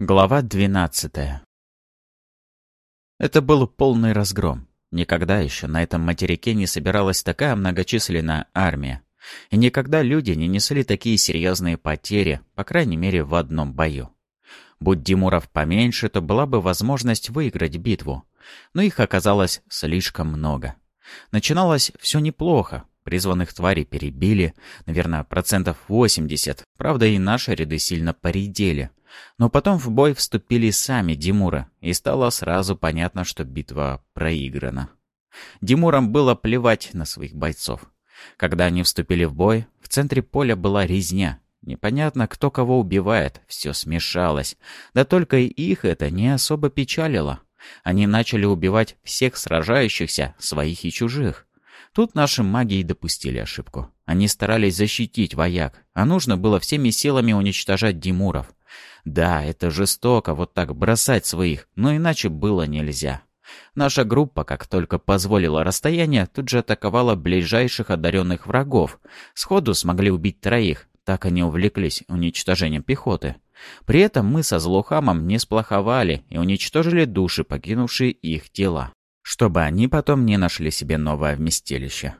Глава 12 Это был полный разгром. Никогда еще на этом материке не собиралась такая многочисленная армия. И никогда люди не несли такие серьезные потери, по крайней мере, в одном бою. Будь Димуров поменьше, то была бы возможность выиграть битву. Но их оказалось слишком много. Начиналось все неплохо. Призванных тварей перебили, наверное, процентов 80. Правда, и наши ряды сильно поредели. Но потом в бой вступили сами Димуры, и стало сразу понятно, что битва проиграна. Димурам было плевать на своих бойцов. Когда они вступили в бой, в центре поля была резня. Непонятно, кто кого убивает, все смешалось. Да только и их это не особо печалило. Они начали убивать всех сражающихся, своих и чужих. Тут наши маги и допустили ошибку. Они старались защитить вояк, а нужно было всеми силами уничтожать Димуров. Да, это жестоко вот так бросать своих, но иначе было нельзя. Наша группа, как только позволила расстояние, тут же атаковала ближайших одаренных врагов. Сходу смогли убить троих, так они увлеклись уничтожением пехоты. При этом мы со Злухамом не сплоховали и уничтожили души, покинувшие их тела, чтобы они потом не нашли себе новое вместилище.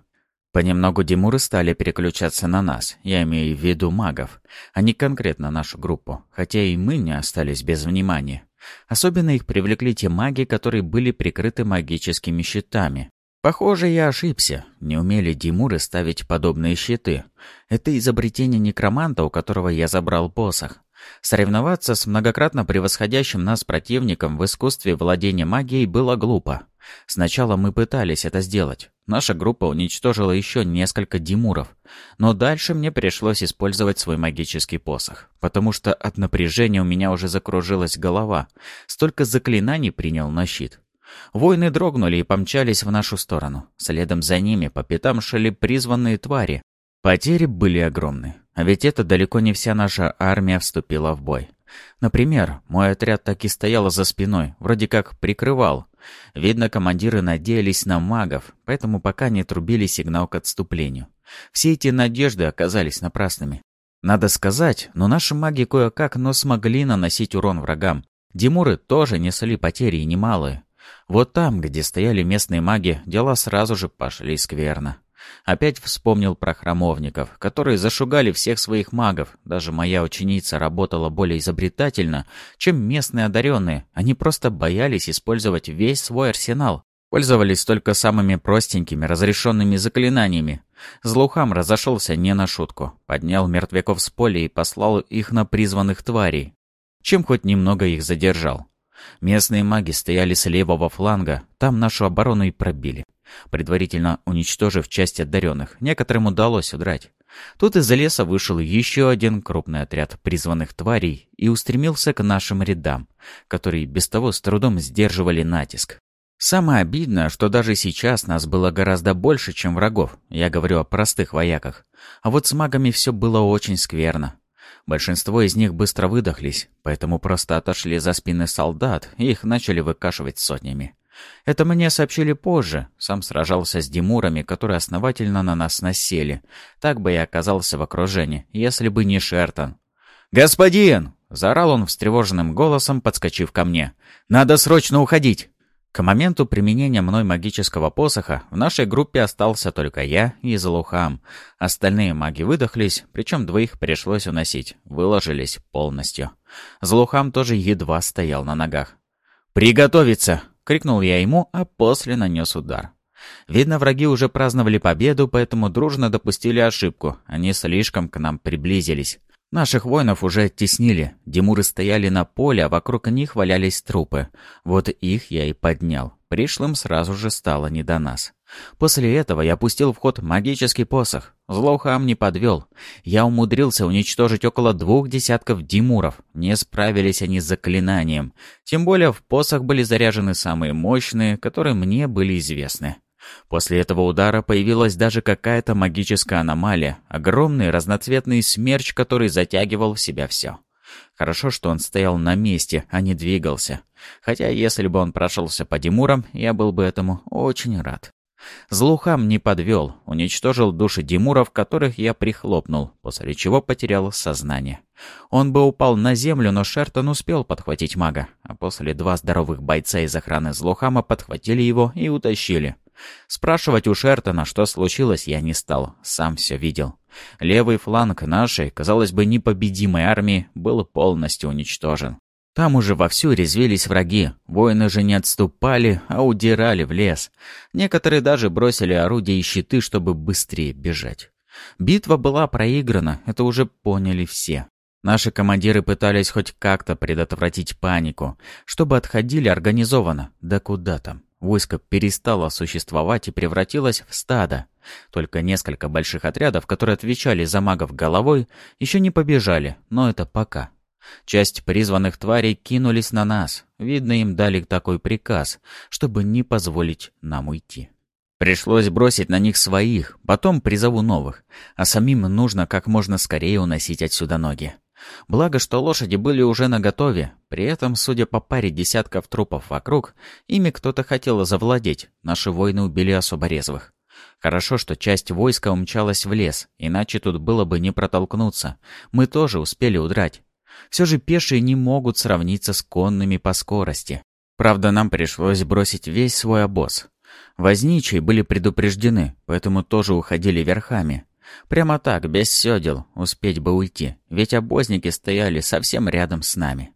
Понемногу Димуры стали переключаться на нас, я имею в виду магов, а не конкретно нашу группу, хотя и мы не остались без внимания. Особенно их привлекли те маги, которые были прикрыты магическими щитами. Похоже, я ошибся. Не умели Димуры ставить подобные щиты. Это изобретение некроманта, у которого я забрал посох. Соревноваться с многократно превосходящим нас противником в искусстве владения магией было глупо. Сначала мы пытались это сделать. Наша группа уничтожила еще несколько димуров. Но дальше мне пришлось использовать свой магический посох. Потому что от напряжения у меня уже закружилась голова. Столько заклинаний принял на щит. Воины дрогнули и помчались в нашу сторону. Следом за ними по пятам шли призванные твари. Потери были огромны. А ведь это далеко не вся наша армия вступила в бой. Например, мой отряд так и стоял за спиной, вроде как прикрывал. Видно, командиры надеялись на магов, поэтому пока не трубили сигнал к отступлению. Все эти надежды оказались напрасными. Надо сказать, но наши маги кое-как, но смогли наносить урон врагам. Димуры тоже несли потери немалые. Вот там, где стояли местные маги, дела сразу же пошли скверно. Опять вспомнил про храмовников, которые зашугали всех своих магов. Даже моя ученица работала более изобретательно, чем местные одаренные. Они просто боялись использовать весь свой арсенал. Пользовались только самыми простенькими, разрешенными заклинаниями. Злухам разошелся не на шутку. Поднял мертвяков с поля и послал их на призванных тварей. Чем хоть немного их задержал. Местные маги стояли с левого фланга, там нашу оборону и пробили предварительно уничтожив часть одаренных. Некоторым удалось удрать. Тут из леса вышел еще один крупный отряд призванных тварей и устремился к нашим рядам, которые без того с трудом сдерживали натиск. Самое обидное, что даже сейчас нас было гораздо больше, чем врагов. Я говорю о простых вояках. А вот с магами все было очень скверно. Большинство из них быстро выдохлись, поэтому просто отошли за спины солдат и их начали выкашивать сотнями. Это мне сообщили позже. Сам сражался с Димурами, которые основательно на нас насели. Так бы я оказался в окружении, если бы не Шертон. «Господин!» — заорал он встревоженным голосом, подскочив ко мне. «Надо срочно уходить!» К моменту применения мной магического посоха в нашей группе остался только я и Залухам. Остальные маги выдохлись, причем двоих пришлось уносить, выложились полностью. Залухам тоже едва стоял на ногах. «Приготовиться!» крикнул я ему, а после нанес удар. Видно, враги уже праздновали победу, поэтому дружно допустили ошибку. Они слишком к нам приблизились. Наших воинов уже оттеснили. Димуры стояли на поле, а вокруг них валялись трупы. Вот их я и поднял. Пришлым сразу же стало не до нас. После этого я пустил в ход магический посох. Злоухам не подвел. Я умудрился уничтожить около двух десятков димуров. Не справились они с заклинанием. Тем более в посох были заряжены самые мощные, которые мне были известны. После этого удара появилась даже какая-то магическая аномалия, огромный разноцветный смерч, который затягивал в себя все. Хорошо, что он стоял на месте, а не двигался. Хотя, если бы он прошелся по Димурам, я был бы этому очень рад. Злухам не подвел, уничтожил души Димуров, которых я прихлопнул, после чего потерял сознание. Он бы упал на землю, но Шертон успел подхватить мага, а после два здоровых бойца из охраны Злухама подхватили его и утащили. Спрашивать у Шертона, что случилось, я не стал, сам все видел. Левый фланг нашей, казалось бы, непобедимой армии был полностью уничтожен. Там уже вовсю резвились враги, воины же не отступали, а удирали в лес. Некоторые даже бросили орудия и щиты, чтобы быстрее бежать. Битва была проиграна, это уже поняли все. Наши командиры пытались хоть как-то предотвратить панику, чтобы отходили организованно. Да куда там? Войско перестало существовать и превратилось в стадо. Только несколько больших отрядов, которые отвечали за магов головой, еще не побежали, но это пока. Часть призванных тварей кинулись на нас. Видно, им дали такой приказ, чтобы не позволить нам уйти. Пришлось бросить на них своих, потом призову новых, а самим нужно как можно скорее уносить отсюда ноги. Благо, что лошади были уже наготове, при этом, судя по паре десятков трупов вокруг, ими кто-то хотел завладеть, наши воины убили особо резвых. Хорошо, что часть войска умчалась в лес, иначе тут было бы не протолкнуться. Мы тоже успели удрать. Все же пешие не могут сравниться с конными по скорости. Правда, нам пришлось бросить весь свой обоз. Возничие были предупреждены, поэтому тоже уходили верхами. Прямо так, без седел, успеть бы уйти, ведь обозники стояли совсем рядом с нами.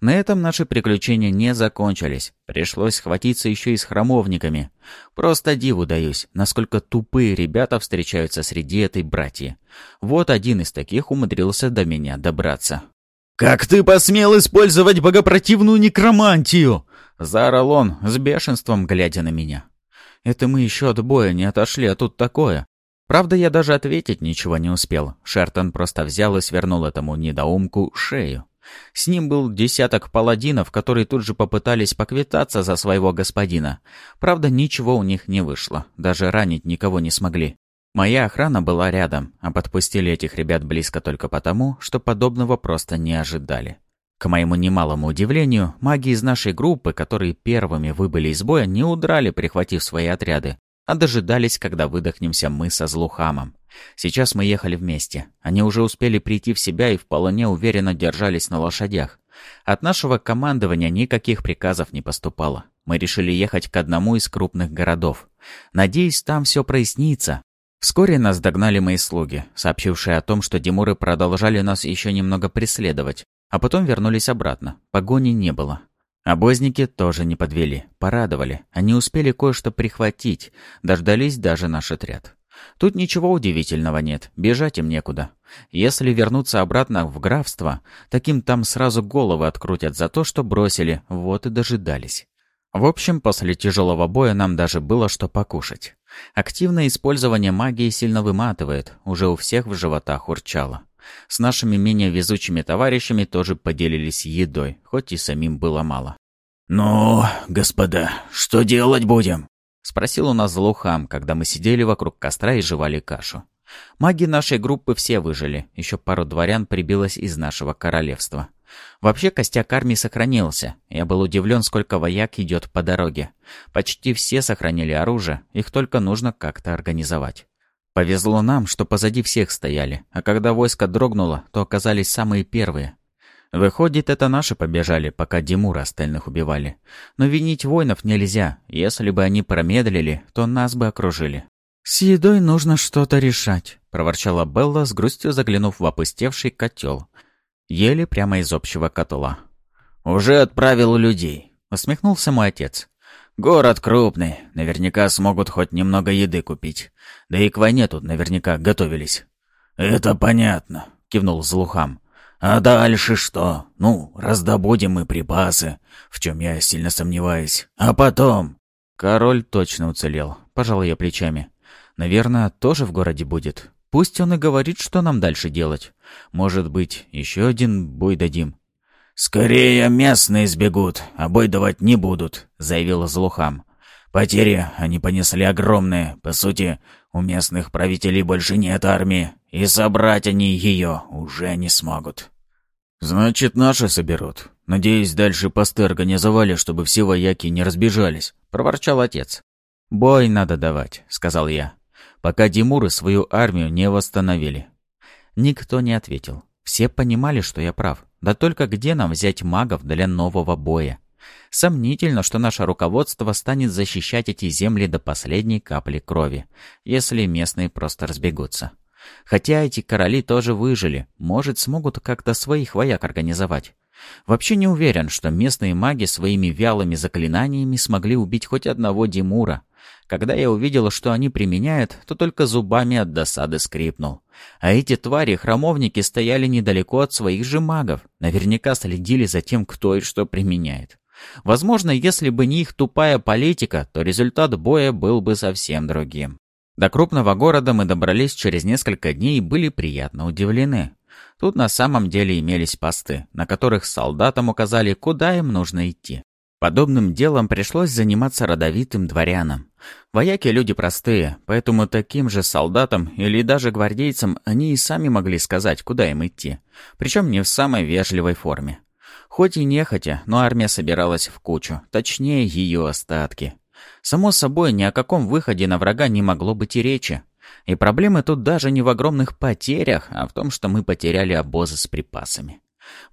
На этом наши приключения не закончились. Пришлось схватиться еще и с храмовниками. Просто диву даюсь, насколько тупые ребята встречаются среди этой братьи. Вот один из таких умудрился до меня добраться. «Как ты посмел использовать богопротивную некромантию?» Заорал он, с бешенством глядя на меня. «Это мы еще от боя не отошли, а тут такое». Правда, я даже ответить ничего не успел. Шертон просто взял и свернул этому недоумку шею. С ним был десяток паладинов, которые тут же попытались поквитаться за своего господина. Правда, ничего у них не вышло. Даже ранить никого не смогли. Моя охрана была рядом, а подпустили этих ребят близко только потому, что подобного просто не ожидали. К моему немалому удивлению, маги из нашей группы, которые первыми выбыли из боя, не удрали, прихватив свои отряды, а дожидались, когда выдохнемся мы со Злухамом. Сейчас мы ехали вместе. Они уже успели прийти в себя и вполне уверенно держались на лошадях. От нашего командования никаких приказов не поступало. Мы решили ехать к одному из крупных городов. Надеюсь, там все прояснится, Вскоре нас догнали мои слуги, сообщившие о том, что Димуры продолжали нас еще немного преследовать, а потом вернулись обратно. Погони не было. Обозники тоже не подвели, порадовали. Они успели кое-что прихватить, дождались даже наш отряд. Тут ничего удивительного нет, бежать им некуда. Если вернуться обратно в графство, таким там сразу головы открутят за то, что бросили, вот и дожидались. В общем, после тяжелого боя нам даже было что покушать. Активное использование магии сильно выматывает, уже у всех в животах урчало. С нашими менее везучими товарищами тоже поделились едой, хоть и самим было мало. «Ну, господа, что делать будем?» — спросил у нас Злухам, когда мы сидели вокруг костра и жевали кашу. Маги нашей группы все выжили, еще пару дворян прибилось из нашего королевства. Вообще костяк армии сохранился. Я был удивлен, сколько вояк идет по дороге. Почти все сохранили оружие, их только нужно как-то организовать. Повезло нам, что позади всех стояли, а когда войско дрогнуло, то оказались самые первые. Выходит, это наши побежали, пока Димура остальных убивали. Но винить воинов нельзя. Если бы они промедлили, то нас бы окружили. «С едой нужно что-то решать», — проворчала Белла, с грустью заглянув в опустевший котел. Ели прямо из общего котла. «Уже отправил людей», — усмехнулся мой отец. «Город крупный, наверняка смогут хоть немного еды купить. Да и к войне тут наверняка готовились». «Это понятно», — кивнул Злухам. «А дальше что? Ну, раздобудем мы припасы, в чем я сильно сомневаюсь. А потом...» Король точно уцелел, пожал я плечами. «Наверное, тоже в городе будет. Пусть он и говорит, что нам дальше делать. Может быть, еще один бой дадим». «Скорее местные сбегут, а бой давать не будут», — заявил Злухам. «Потери они понесли огромные. По сути, у местных правителей больше нет армии, и собрать они ее уже не смогут». «Значит, наши соберут. Надеюсь, дальше посты организовали, чтобы все вояки не разбежались», — проворчал отец. «Бой надо давать», — сказал я, пока Димуры свою армию не восстановили. Никто не ответил. Все понимали, что я прав. Да только где нам взять магов для нового боя? Сомнительно, что наше руководство станет защищать эти земли до последней капли крови, если местные просто разбегутся. Хотя эти короли тоже выжили, может, смогут как-то своих вояк организовать. Вообще не уверен, что местные маги своими вялыми заклинаниями смогли убить хоть одного Димура. Когда я увидел, что они применяют, то только зубами от досады скрипнул. А эти твари-храмовники стояли недалеко от своих же магов. Наверняка следили за тем, кто и что применяет. Возможно, если бы не их тупая политика, то результат боя был бы совсем другим. До крупного города мы добрались через несколько дней и были приятно удивлены. Тут на самом деле имелись посты, на которых солдатам указали, куда им нужно идти. Подобным делом пришлось заниматься родовитым дворянам. Вояки люди простые, поэтому таким же солдатам или даже гвардейцам они и сами могли сказать, куда им идти. Причем не в самой вежливой форме. Хоть и нехотя, но армия собиралась в кучу, точнее ее остатки. Само собой, ни о каком выходе на врага не могло быть и речи. И проблемы тут даже не в огромных потерях, а в том, что мы потеряли обозы с припасами.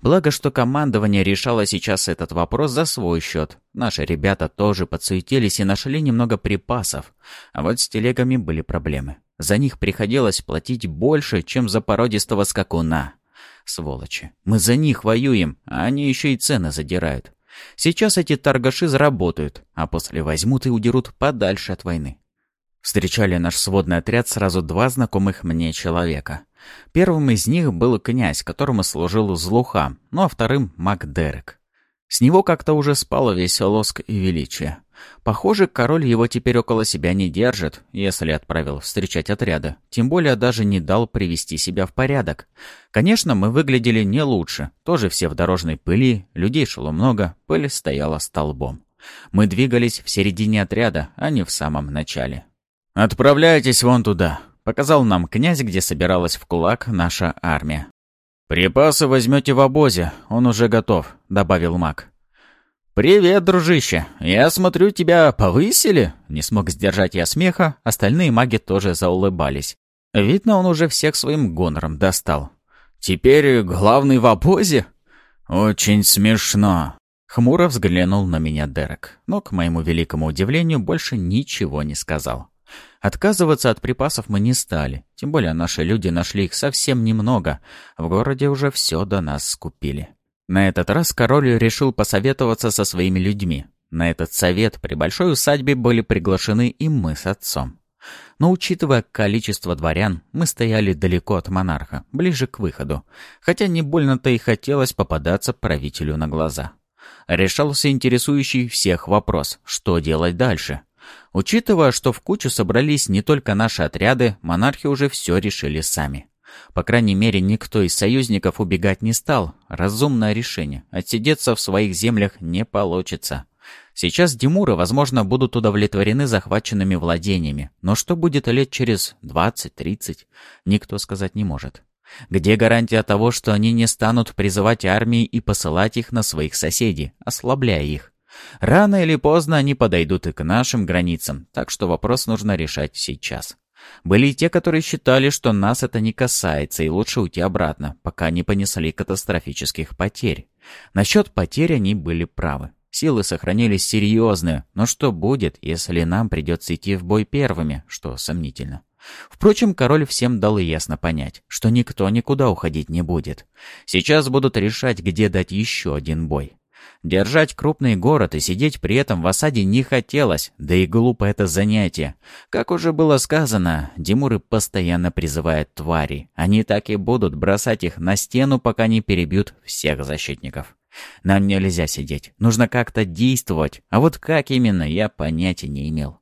Благо, что командование решало сейчас этот вопрос за свой счет. Наши ребята тоже подсуетились и нашли немного припасов. А вот с телегами были проблемы. За них приходилось платить больше, чем за породистого скакуна. Сволочи. Мы за них воюем, а они еще и цены задирают. Сейчас эти торгаши заработают, а после возьмут и удерут подальше от войны. Встречали наш сводный отряд сразу два знакомых мне человека. Первым из них был князь, которому служил Злуха, ну а вторым — Мак Дерек. С него как-то уже спало весь лоск и величие. Похоже, король его теперь около себя не держит, если отправил встречать отряды. Тем более даже не дал привести себя в порядок. Конечно, мы выглядели не лучше. Тоже все в дорожной пыли, людей шло много, пыль стояла столбом. Мы двигались в середине отряда, а не в самом начале. «Отправляйтесь вон туда», — показал нам князь, где собиралась в кулак наша армия. «Припасы возьмете в обозе, он уже готов», — добавил маг. «Привет, дружище! Я смотрю, тебя повысили?» Не смог сдержать я смеха, остальные маги тоже заулыбались. Видно, он уже всех своим гонором достал. «Теперь главный в обозе?» «Очень смешно!» Хмуро взглянул на меня Дерек, но, к моему великому удивлению, больше ничего не сказал. Отказываться от припасов мы не стали, тем более наши люди нашли их совсем немного, в городе уже все до нас скупили. На этот раз король решил посоветоваться со своими людьми. На этот совет при большой усадьбе были приглашены и мы с отцом. Но учитывая количество дворян, мы стояли далеко от монарха, ближе к выходу, хотя не больно-то и хотелось попадаться правителю на глаза. Решался интересующий всех вопрос, что делать дальше. Учитывая, что в кучу собрались не только наши отряды, монархи уже все решили сами. По крайней мере, никто из союзников убегать не стал. Разумное решение. Отсидеться в своих землях не получится. Сейчас Димуры, возможно, будут удовлетворены захваченными владениями. Но что будет лет через 20-30, никто сказать не может. Где гарантия того, что они не станут призывать армии и посылать их на своих соседей, ослабляя их? Рано или поздно они подойдут и к нашим границам, так что вопрос нужно решать сейчас. Были и те, которые считали, что нас это не касается, и лучше уйти обратно, пока не понесли катастрофических потерь. Насчет потерь они были правы. Силы сохранились серьезные, но что будет, если нам придется идти в бой первыми, что сомнительно. Впрочем, король всем дал ясно понять, что никто никуда уходить не будет. Сейчас будут решать, где дать еще один бой. Держать крупный город и сидеть при этом в осаде не хотелось, да и глупо это занятие. Как уже было сказано, Димуры постоянно призывают твари. Они так и будут бросать их на стену, пока не перебьют всех защитников. Нам нельзя сидеть, нужно как-то действовать, а вот как именно, я понятия не имел.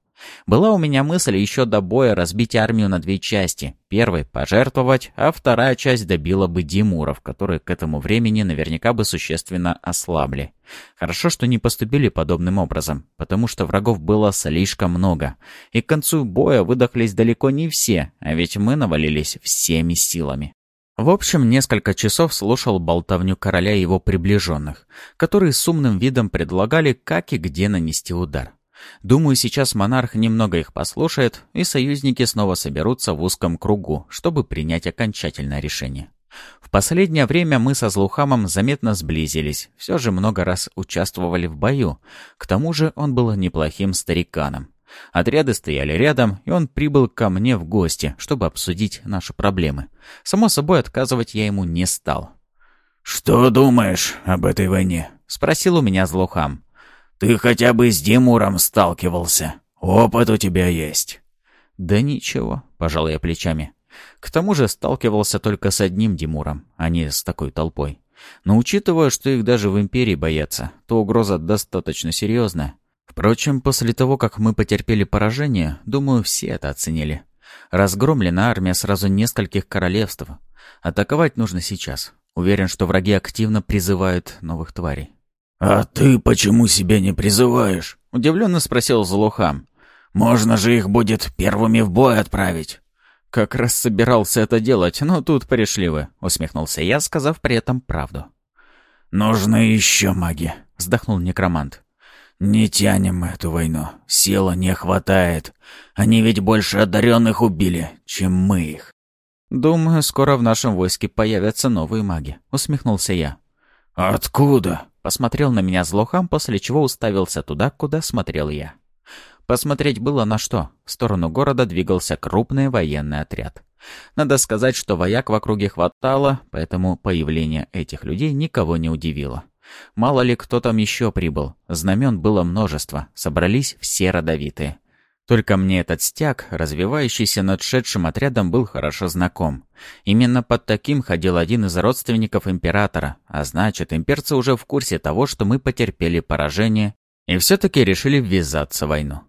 Была у меня мысль еще до боя разбить армию на две части. Первой — пожертвовать, а вторая часть добила бы Димуров, которые к этому времени наверняка бы существенно ослабли. Хорошо, что не поступили подобным образом, потому что врагов было слишком много. И к концу боя выдохлись далеко не все, а ведь мы навалились всеми силами. В общем, несколько часов слушал болтовню короля и его приближенных, которые с умным видом предлагали, как и где нанести удар. Думаю, сейчас монарх немного их послушает, и союзники снова соберутся в узком кругу, чтобы принять окончательное решение. В последнее время мы со Злухамом заметно сблизились, все же много раз участвовали в бою. К тому же он был неплохим стариканом. Отряды стояли рядом, и он прибыл ко мне в гости, чтобы обсудить наши проблемы. Само собой, отказывать я ему не стал. «Что думаешь об этой войне?» — спросил у меня Злухам. «Ты хотя бы с Димуром сталкивался. Опыт у тебя есть». «Да ничего», — пожал я плечами. К тому же сталкивался только с одним Димуром, а не с такой толпой. Но учитывая, что их даже в Империи боятся, то угроза достаточно серьезная. Впрочем, после того, как мы потерпели поражение, думаю, все это оценили. Разгромлена армия сразу нескольких королевств. Атаковать нужно сейчас. Уверен, что враги активно призывают новых тварей. «А ты почему себя не призываешь?» — удивленно спросил Зулухам. «Можно же их будет первыми в бой отправить». «Как раз собирался это делать, но тут пришли вы», — усмехнулся я, сказав при этом правду. «Нужны еще маги», — вздохнул некромант. «Не тянем мы эту войну. Сила не хватает. Они ведь больше одаренных убили, чем мы их». «Думаю, скоро в нашем войске появятся новые маги», — усмехнулся я. «Откуда?» — посмотрел на меня злохам, после чего уставился туда, куда смотрел я. Посмотреть было на что. В сторону города двигался крупный военный отряд. Надо сказать, что вояк в округе хватало, поэтому появление этих людей никого не удивило. Мало ли кто там еще прибыл. Знамен было множество, собрались все родовитые. Только мне этот стяг, развивающийся над шедшим отрядом, был хорошо знаком. Именно под таким ходил один из родственников императора, а значит, имперцы уже в курсе того, что мы потерпели поражение и все-таки решили ввязаться в войну.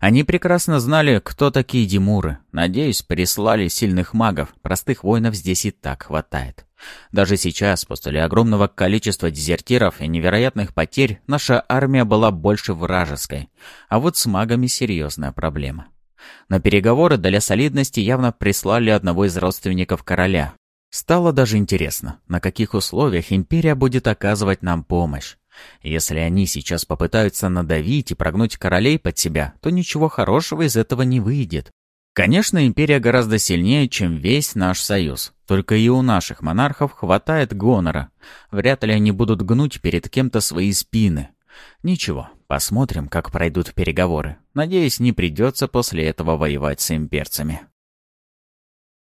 Они прекрасно знали, кто такие Димуры. Надеюсь, прислали сильных магов, простых воинов здесь и так хватает. Даже сейчас, после огромного количества дезертиров и невероятных потерь, наша армия была больше вражеской. А вот с магами серьезная проблема. На переговоры для солидности явно прислали одного из родственников короля. Стало даже интересно, на каких условиях империя будет оказывать нам помощь. Если они сейчас попытаются надавить и прогнуть королей под себя, то ничего хорошего из этого не выйдет. Конечно, империя гораздо сильнее, чем весь наш союз. Только и у наших монархов хватает гонора. Вряд ли они будут гнуть перед кем-то свои спины. Ничего, посмотрим, как пройдут переговоры. Надеюсь, не придется после этого воевать с имперцами.